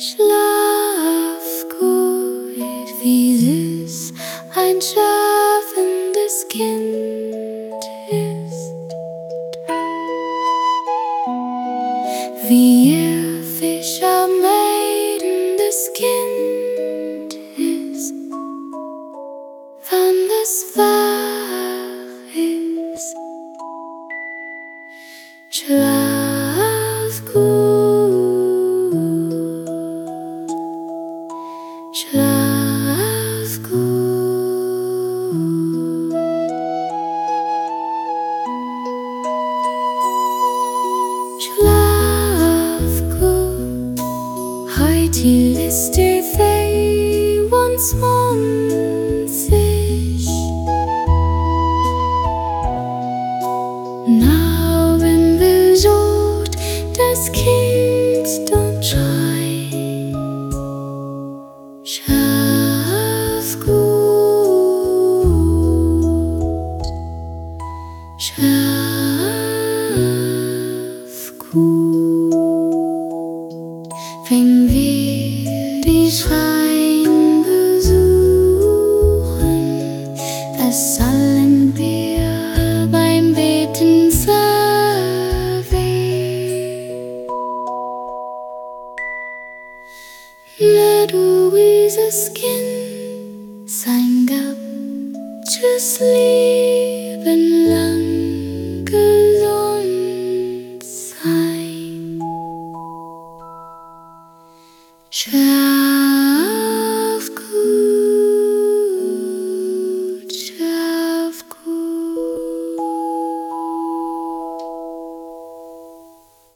Schlaf gut, wie süß ein schlafendes Kind ist. Wie ihr Fisch am leidendes Kind ist, wann es wach Gut. Schlaf gut. Heute lässt der Fee uns sich. Wenn wir die Schrein besuchen, das sollen wir beim Beten sagen. Let Louise's skin sang up to sleep. Yeah.